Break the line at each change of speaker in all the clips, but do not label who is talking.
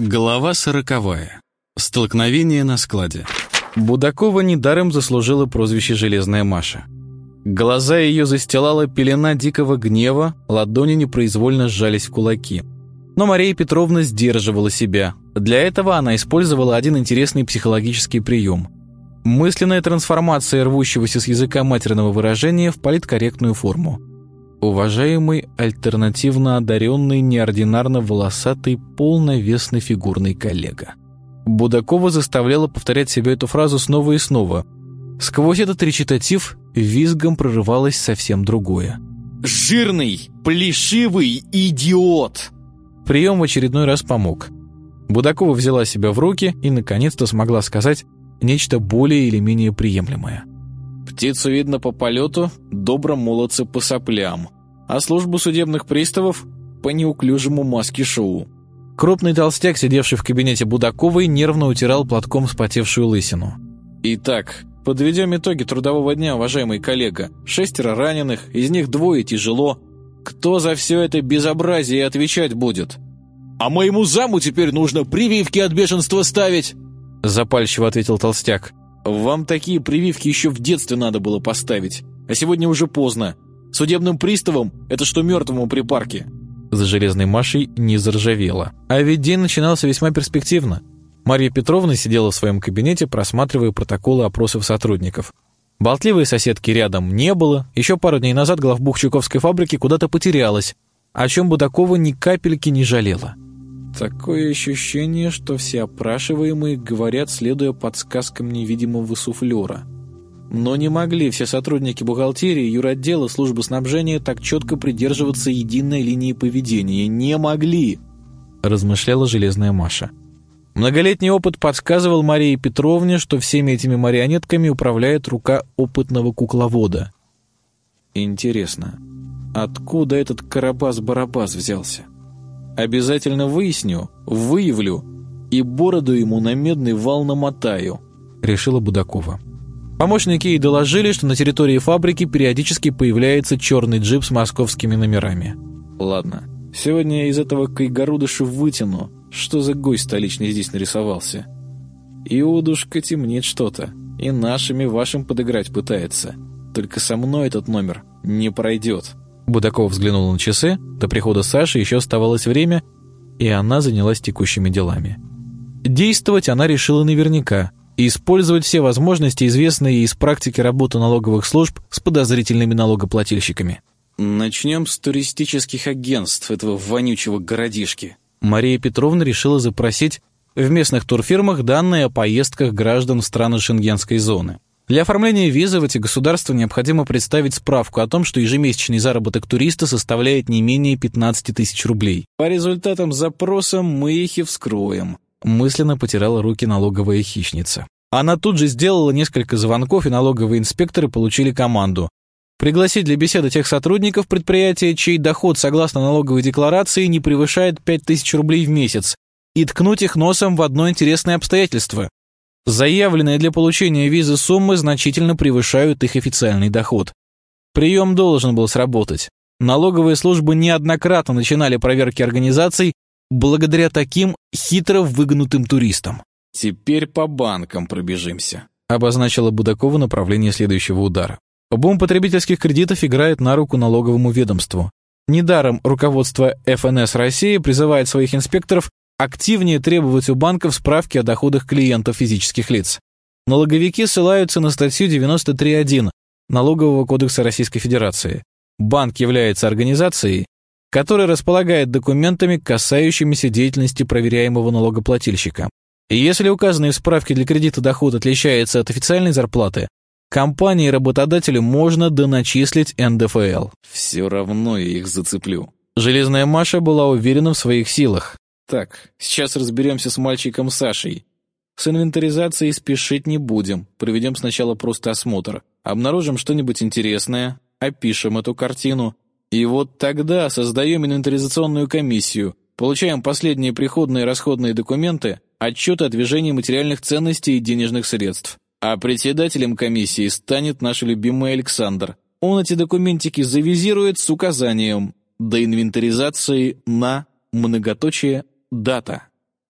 Глава сороковая. Столкновение на складе.
Будакова недаром заслужила прозвище «Железная Маша». Глаза ее застилала пелена дикого гнева, ладони непроизвольно сжались в кулаки. Но Мария Петровна сдерживала себя. Для этого она использовала один интересный психологический прием. Мысленная трансформация рвущегося с языка матерного выражения в политкорректную форму – уважаемый альтернативно одаренный неординарно волосатый полновесный фигурный коллега. Будакова заставляла повторять себе эту фразу снова и снова. Сквозь этот речитатив визгом прорывалось совсем другое.
«Жирный, плешивый идиот!»
Прием в очередной раз помог. Будакова взяла себя в руки и наконец-то смогла сказать нечто более или менее приемлемое.
«Птицу видно по полету, добро молодцы по соплям а службу судебных приставов по неуклюжему маски-шоу.
Крупный толстяк, сидевший в кабинете Будаковой, нервно утирал платком вспотевшую лысину.
«Итак, подведем итоги трудового дня, уважаемый коллега. Шестеро раненых, из них двое тяжело. Кто за все это безобразие отвечать будет?» «А моему заму теперь нужно прививки от бешенства ставить!»
Запальчиво ответил толстяк.
«Вам такие прививки еще в детстве надо было поставить, а сегодня уже поздно. Судебным приставом – это что мертвому при парке.
За железной Машей не заржавело. А ведь день начинался весьма перспективно. Марья Петровна сидела в своем кабинете, просматривая протоколы опросов сотрудников. Болтливой соседки рядом не было, еще пару дней назад главбух Чуковской фабрики куда-то потерялась, о чем Будакова ни капельки не жалела. Такое ощущение, что все опрашиваемые говорят, следуя подсказкам невидимого суфлера – но не могли все сотрудники бухгалтерии, юротдела, службы снабжения так четко придерживаться единой линии поведения. Не могли, размышляла железная Маша. Многолетний опыт подсказывал Марии Петровне, что всеми этими марионетками управляет рука опытного кукловода. Интересно, откуда этот Карабас-Барабас взялся? Обязательно выясню, выявлю и бороду ему на медный вал намотаю, решила Будакова. Помощники ей доложили, что на территории фабрики периодически появляется черный джип с московскими номерами. Ладно, сегодня я из этого кайгородыша вытяну, что за гость столичный здесь нарисовался. Иудушка темнит что-то, и нашими вашим подыграть пытается. Только со мной этот номер не пройдет. Будаков взглянул на часы, до прихода Саши еще оставалось время, и она занялась текущими делами. Действовать она решила наверняка – и использовать все возможности, известные из практики работы налоговых служб с подозрительными налогоплательщиками.
«Начнем с туристических агентств этого вонючего городишки».
Мария Петровна решила запросить в местных турфирмах данные о поездках граждан в страны шенгенской зоны. Для оформления визы в эти государства необходимо представить справку о том, что ежемесячный заработок туриста составляет не менее 15 тысяч рублей.
По результатам запроса мы их и вскроем
мысленно потирала руки налоговая хищница. Она тут же сделала несколько звонков, и налоговые инспекторы получили команду. Пригласить для беседы тех сотрудников предприятия, чей доход, согласно налоговой декларации, не превышает 5000 рублей в месяц, и ткнуть их носом в одно интересное обстоятельство. Заявленные для получения визы суммы значительно превышают их официальный доход. Прием должен был сработать. Налоговые службы неоднократно начинали проверки организаций, благодаря таким хитро выгнутым туристам.
«Теперь по банкам пробежимся», —
обозначила Будакова направление следующего удара. Бум потребительских кредитов играет на руку налоговому ведомству. Недаром руководство ФНС России призывает своих инспекторов активнее требовать у банков справки о доходах клиентов физических лиц. Налоговики ссылаются на статью 93.1 Налогового кодекса Российской Федерации. Банк является организацией, который располагает документами, касающимися деятельности проверяемого налогоплательщика. И если указанный в справке для кредита доход отличается от официальной зарплаты, компании и работодателю можно доначислить НДФЛ.
Все равно я их зацеплю.
Железная Маша была уверена в своих силах.
Так, сейчас разберемся с мальчиком Сашей. С инвентаризацией спешить не будем. Проведем сначала просто осмотр. Обнаружим что-нибудь интересное, опишем эту картину, и вот тогда создаем инвентаризационную комиссию, получаем последние приходные и расходные документы, отчеты о движении материальных ценностей и денежных средств. А председателем комиссии станет наш любимый Александр. Он эти документики завизирует с указанием до инвентаризации на многоточие дата.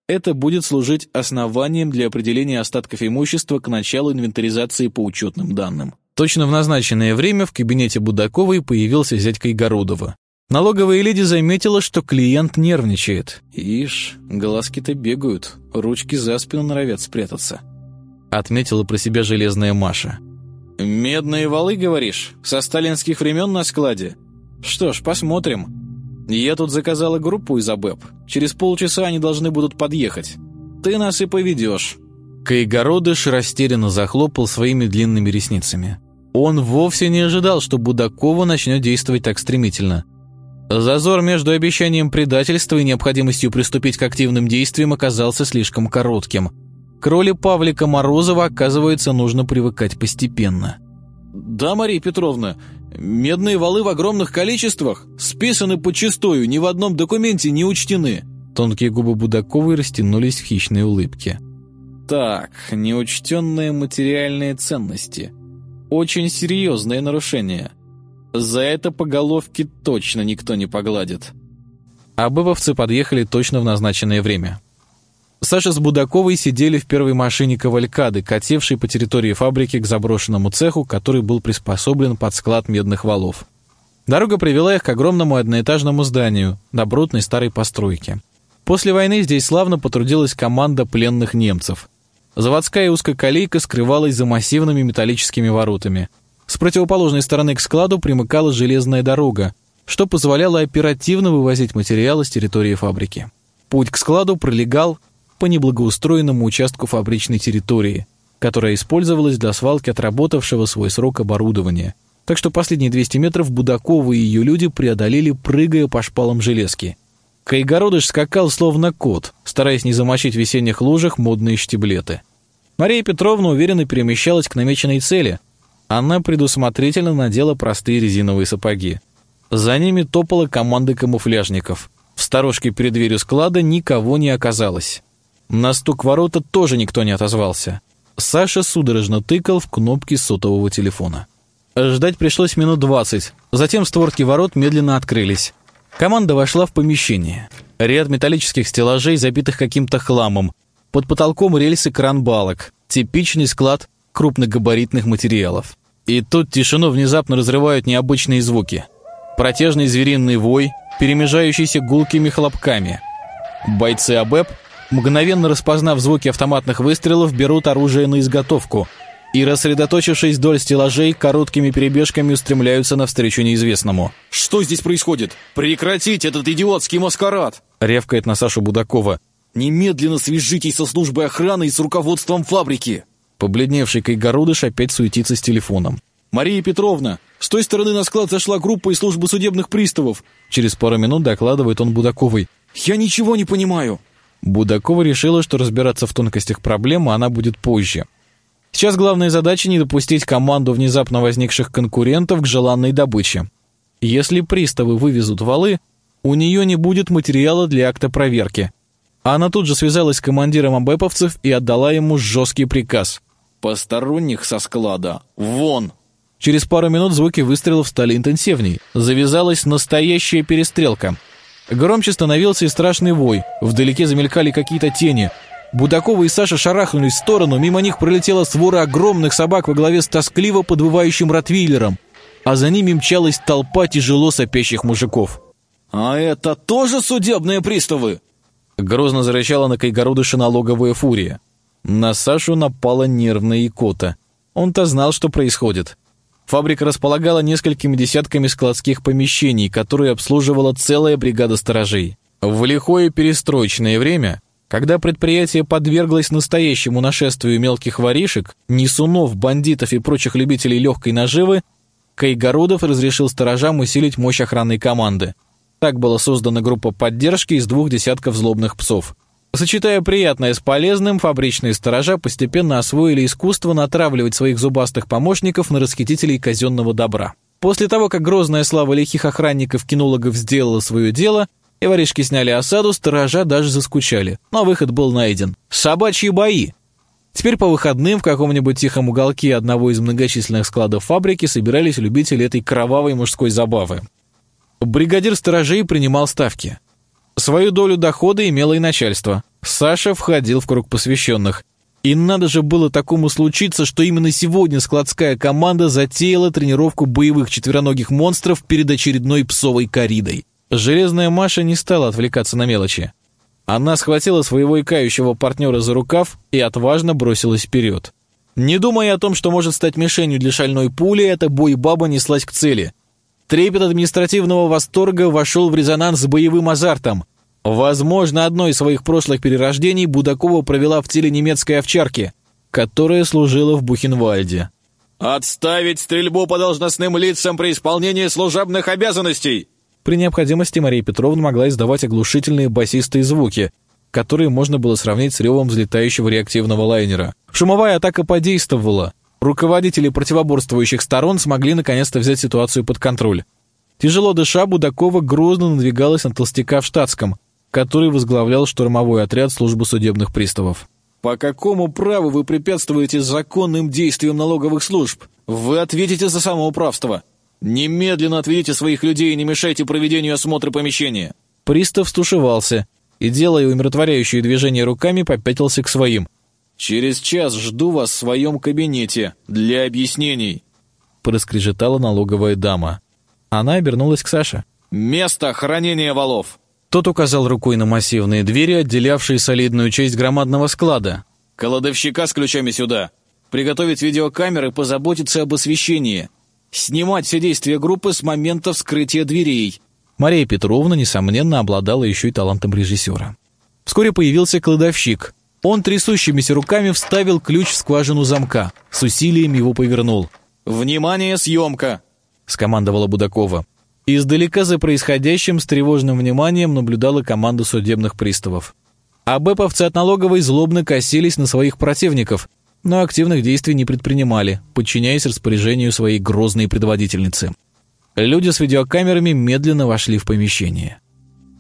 Это будет служить основанием для определения остатков имущества к началу инвентаризации по учетным данным.
Точно в назначенное время в кабинете Будаковой появился зять Кайгородова. Налоговая леди заметила, что клиент нервничает.
«Ишь, глазки-то бегают, ручки за спину норовят спрятаться», —
отметила про себя железная Маша.
«Медные валы, говоришь? Со сталинских времен на складе? Что ж, посмотрим. Я тут заказала группу из АБЭП. Через полчаса они должны будут подъехать. Ты нас и поведешь».
Кайгородыш растерянно захлопал своими длинными ресницами. Он вовсе не ожидал, что Будакова начнет действовать так стремительно. Зазор между обещанием предательства и необходимостью приступить к активным действиям оказался слишком коротким. К роли Павлика Морозова, оказывается, нужно привыкать постепенно.
«Да, Мария Петровна, медные валы в огромных количествах списаны подчистую, ни в одном документе не учтены».
Тонкие губы Будаковой растянулись в хищной улыбке.
«Так, неучтенные материальные ценности. Очень серьезное нарушение. За это по головке точно никто не погладит».
Быбовцы подъехали точно в назначенное время. Саша с Будаковой сидели в первой машине «Кавалькады», катившей по территории фабрики к заброшенному цеху, который был приспособлен под склад медных валов. Дорога привела их к огромному одноэтажному зданию, добротной старой постройки. После войны здесь славно потрудилась команда пленных немцев. Заводская узкоколейка скрывалась за массивными металлическими воротами. С противоположной стороны к складу примыкала железная дорога, что позволяло оперативно вывозить материалы с территории фабрики. Путь к складу пролегал по неблагоустроенному участку фабричной территории, которая использовалась для свалки отработавшего свой срок оборудования. Так что последние 200 метров Будакова и ее люди преодолели, прыгая по шпалам железки. Кайгородыш скакал словно кот, стараясь не замочить в весенних лужах модные штиблеты. Мария Петровна уверенно перемещалась к намеченной цели. Она предусмотрительно надела простые резиновые сапоги. За ними топала команда камуфляжников. В сторожке перед дверью склада никого не оказалось. На стук ворота тоже никто не отозвался. Саша судорожно тыкал в кнопки сотового телефона. Ждать пришлось минут двадцать. Затем створки ворот медленно открылись. Команда вошла в помещение. Ряд металлических стеллажей, забитых каким-то хламом. Под потолком рельсы кран-балок. Типичный склад крупногабаритных материалов. И тут тишину внезапно разрывают необычные звуки. Протяжный звериный вой, перемежающийся гулкими хлопками. Бойцы АБЭП мгновенно распознав звуки автоматных выстрелов, берут оружие на изготовку и, рассредоточившись вдоль стеллажей, короткими перебежками устремляются навстречу неизвестному.
«Что здесь происходит? Прекратить этот идиотский маскарад!»
— ревкает на Сашу Будакова.
«Немедленно свяжитесь со службой охраны и с руководством фабрики!»
Побледневший Кайгородыш опять суетится с телефоном.
«Мария Петровна, с той стороны на склад зашла группа из службы судебных приставов!»
Через пару минут докладывает он Будаковой.
«Я ничего не понимаю!»
Будакова решила, что разбираться в тонкостях проблемы она будет позже. Сейчас главная задача не допустить команду внезапно возникших конкурентов к желанной добыче. Если приставы вывезут валы, у нее не будет материала для акта проверки. Она тут же связалась с командиром абэповцев и отдала ему жесткий приказ.
«Посторонних со склада! Вон!»
Через пару минут звуки выстрелов стали интенсивней. Завязалась настоящая перестрелка – Громче становился и страшный вой. Вдалеке замелькали какие-то тени. Будакова и Саша шарахнулись в сторону, мимо них пролетела свора огромных собак во главе с тоскливо подвывающим ротвейлером, а за ними мчалась толпа тяжело сопящих мужиков.
«А это тоже судебные приставы?»
Грозно зарычала на Кайгородыша налоговая фурия. На Сашу напала нервная икота. Он-то знал, что происходит. Фабрика располагала несколькими десятками складских помещений, которые обслуживала целая бригада сторожей. В лихое перестроечное время, когда предприятие подверглось настоящему нашествию мелких воришек, несунов, бандитов и прочих любителей легкой наживы, Кайгородов разрешил сторожам усилить мощь охранной команды. Так была создана группа поддержки из двух десятков злобных псов. Сочетая приятное с полезным, фабричные сторожа постепенно освоили искусство натравливать своих зубастых помощников на расхитителей казенного добра. После того, как грозная слава лихих охранников-кинологов сделала свое дело, и воришки сняли осаду, сторожа даже заскучали. Но выход был найден. Собачьи бои! Теперь по выходным в каком-нибудь тихом уголке одного из многочисленных складов фабрики собирались любители этой кровавой мужской забавы. Бригадир сторожей принимал ставки. Свою долю дохода имело и начальство. Саша входил в круг посвященных. И надо же было такому случиться, что именно сегодня складская команда затеяла тренировку боевых четвероногих монстров перед очередной псовой коридой. Железная Маша не стала отвлекаться на мелочи. Она схватила своего икающего партнера за рукав и отважно бросилась вперед. Не думая о том, что может стать мишенью для шальной пули, эта бой-баба неслась к цели. Трепет административного восторга вошел в резонанс с боевым азартом. Возможно, одно из своих прошлых перерождений Будакова провела в теле немецкой овчарки, которая служила в Бухенвальде.
«Отставить стрельбу по должностным лицам при исполнении служебных обязанностей!»
При необходимости Мария Петровна могла издавать оглушительные басистые звуки, которые можно было сравнить с ревом взлетающего реактивного лайнера. Шумовая атака подействовала. Руководители противоборствующих сторон смогли наконец-то взять ситуацию под контроль. Тяжело дыша, Будакова грозно надвигалась на толстяка в штатском, который возглавлял штурмовой отряд службы судебных приставов.
«По какому праву вы препятствуете законным действиям налоговых служб? Вы ответите за самоуправство. Немедленно отведите своих людей и не мешайте проведению осмотра помещения».
Пристав стушевался и, делая умиротворяющие движения руками, попятился к своим.
«Через час жду вас в своем кабинете для объяснений», —
проскрежетала налоговая дама. Она обернулась к Саше.
«Место хранения валов!»
Тот указал рукой на массивные двери, отделявшие солидную часть громадного склада.
«Кладовщика с ключами сюда! Приготовить видеокамеры, позаботиться об освещении! Снимать все действия группы с момента вскрытия дверей!»
Мария Петровна, несомненно, обладала еще и талантом режиссера. Вскоре появился кладовщик. Он трясущимися руками вставил ключ в скважину замка, с усилием его повернул.
«Внимание, съемка!»
— скомандовала Будакова. Издалека за происходящим с тревожным вниманием наблюдала команда судебных приставов. А бэповцы от налоговой злобно косились на своих противников, но активных действий не предпринимали, подчиняясь распоряжению своей грозной предводительницы. Люди с видеокамерами медленно вошли в помещение.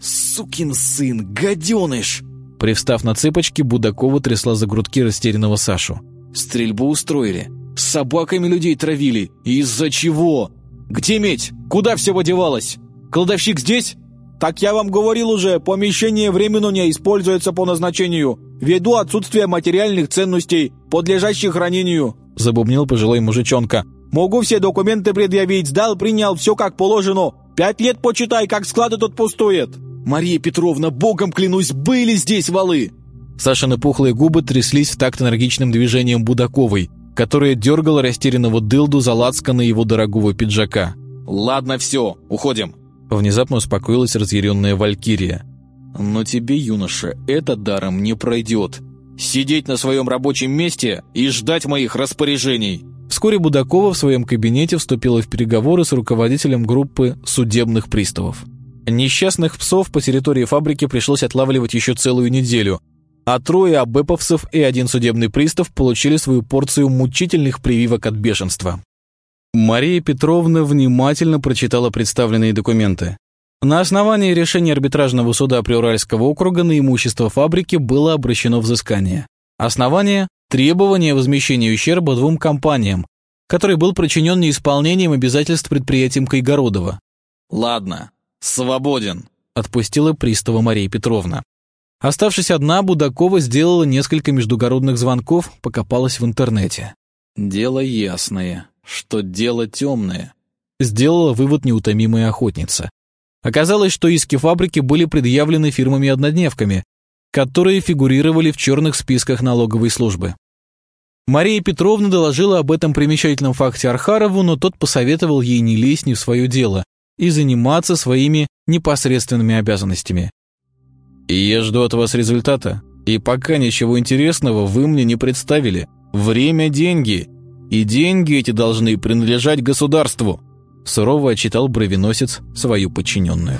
«Сукин сын, гаденыш!»
Привстав на цыпочки, Будакова трясла за грудки растерянного Сашу.
«Стрельбу устроили. С собаками людей травили. Из-за чего? «Где медь? Куда все подевалось? Кладовщик здесь?» «Так я вам говорил уже, помещение временно не используется по назначению, ввиду отсутствия материальных ценностей, подлежащих хранению», —
забубнил пожилой мужичонка.
«Могу все документы предъявить, сдал, принял, все как положено. Пять лет почитай, как склады тут пустует». «Мария Петровна, богом клянусь, были здесь валы!»
Сашины пухлые губы тряслись в такт энергичным движением Будаковой которая дергала растерянного дылду за лацканы его дорогого пиджака.
«Ладно, все, уходим!»
Внезапно успокоилась разъяренная Валькирия.
«Но тебе, юноша, это даром не пройдет. Сидеть на своем рабочем месте и ждать моих распоряжений!»
Вскоре Будакова в своем кабинете вступила в переговоры с руководителем группы судебных приставов. Несчастных псов по территории фабрики пришлось отлавливать еще целую неделю – а трое абэповцев и один судебный пристав получили свою порцию мучительных прививок от бешенства. Мария Петровна внимательно прочитала представленные документы. На основании решения арбитражного суда Приуральского округа на имущество фабрики было обращено взыскание. Основание – требование возмещения ущерба двум компаниям, который был причинен неисполнением обязательств предприятием Кайгородова.
«Ладно, свободен», –
отпустила пристава Мария Петровна. Оставшись одна, Будакова сделала несколько междугородных звонков, покопалась в интернете.
«Дело ясное, что дело темное», —
сделала вывод неутомимая охотница. Оказалось, что иски фабрики были предъявлены фирмами-однодневками, которые фигурировали в черных списках налоговой службы. Мария Петровна доложила об этом примечательном факте Архарову, но тот посоветовал ей не лезть не в свое дело и заниматься своими непосредственными обязанностями. Я жду от вас результата. И пока ничего интересного вы мне не представили. Время – деньги. И деньги эти должны принадлежать государству. Сурово отчитал бровеносец свою подчиненную.